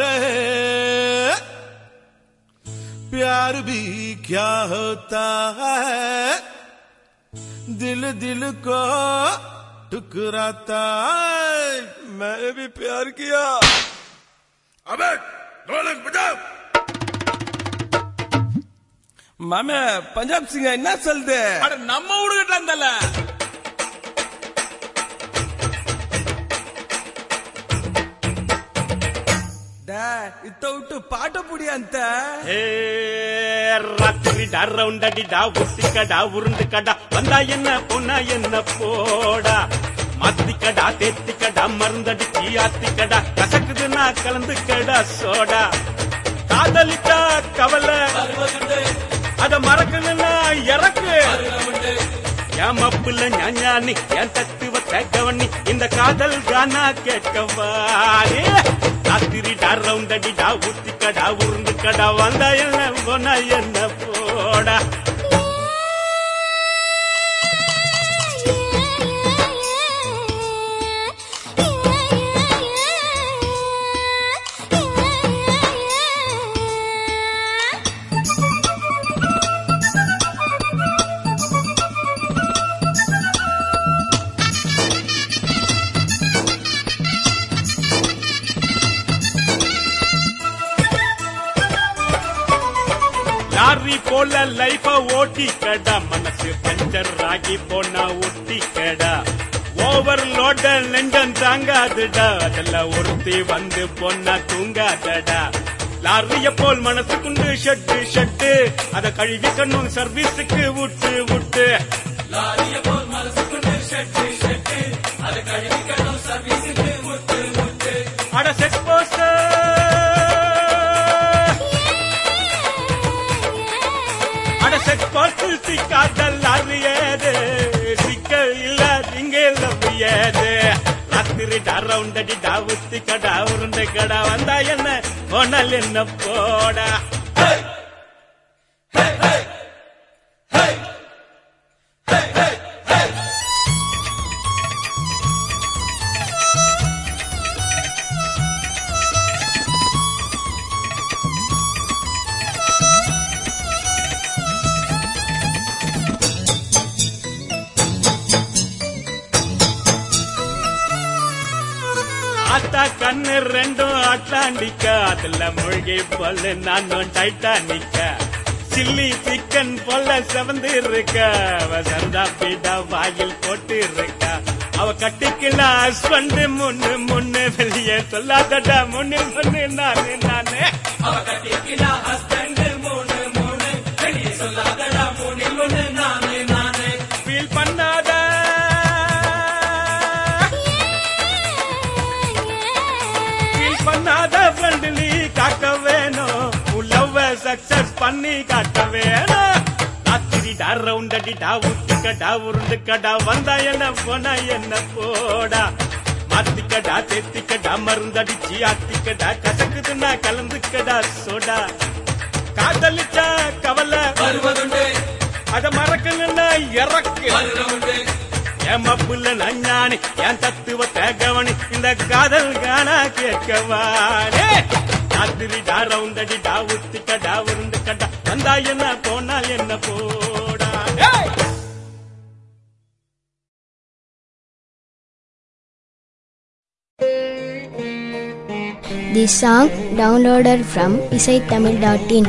रहे प्यार भी क्या होता है दिल दिल को टुकराता है मैंने भी प्यार किया अबे ढोलक बजाओ மாமே பஞ்சாப் சிங்க என்ன சொல்லுது அட நம்ம ஊடுகிட்ட இருந்தல டேய், இத்த விட்டு பாட்ட புடி அந்த. ஏ, ராத்திரி டா ரவுண்டடி டா உருண்டு உருண்டுக்கடா வந்தா என்ன போனா என்ன போடா. மாத்திக்கடா தேத்திக்கடா மருந்தடிச்சு ஆத்திக்கடா கசக்குதுன்னா கலந்துக்கடா சோடா. காதலிட்டா கவலை. அத மறக்கணும்னா இறக்கு. என் மப்புல ஞானி என் தத்துவத்தை கவனி. இந்த காதல் கானா கேட்கவா ராத்திரிடா ரவுண்டடிடா ஊத்திக்கடா உருண்டுக்கடா வந்தா என்ன போனா என்ன போடா? லாரி போல லைஃப ஓட்டி கடா மனசு பஞ்சர் ஆகி போனா ஒட்டி கடா ஓவர் லோட நெஞ்சம் தாங்காதுடா. அதெல்லாம் ஒருத்தி வந்து பொண்ணா தூங்காதடா. லாரிய போல் மனசுக்குண்டு ஷட்டு ஷட்டு. அத கழுவி கண்ணும் சர்வீஸுக்கு விட்டு விட்டு அட செட் போட்டு சிக்காதல் அறியது சிக்க இல்ல திங்க ஏது ராத்திரி டரவுண்டடி ரவுண்டடி டா உத்தி கடா உருண்டை கடா வந்தா என்ன? ஒன்னல் என்ன போடா? ஆத்தா கண்ணு ரெண்டும் அட்லாண்டிக்க அதுல மூழ்கி போல நானும் டைட்டானிக்க. சில்லி சிக்கன் போல செவந்து இருக்க அவ சந்தா பீடா வாயில் போட்டு இருக்கா அவ கட்டிக்கல ஹஸ்பண்ட் முன்னு முன்னு வெளியே சொல்லாதடா முன்னு முன்னு நானு நானு. ஃபீல் சக்சஸ் பண்ணி காட்ட வேணும். ராத்திரி டா ரவுண்டடி டா உத்துக்கடா உருண்டுக்கடா வந்தா என்ன போனா என்ன போடா. மாத்திக்கடா தேத்திக்கடா மருந்தடிச்சு ஆத்திக்கடா கசக்குதுன்னா கலந்துக்கடா சோடா. காதலிச்சா கவலை அத மறக்கணும்னா இறக்கு. என் மப்புல நஞ்ஞானி என் தத்துவத்தை கவனி இந்த காதல் கானா கேட்கவானே. ராத்திரி டா ரவுண்டடி டா உத்திக்கடா உருண்டுக்கடா வந்தா என்ன போனா என்ன போடா! This song downloaded from isaithamil.in.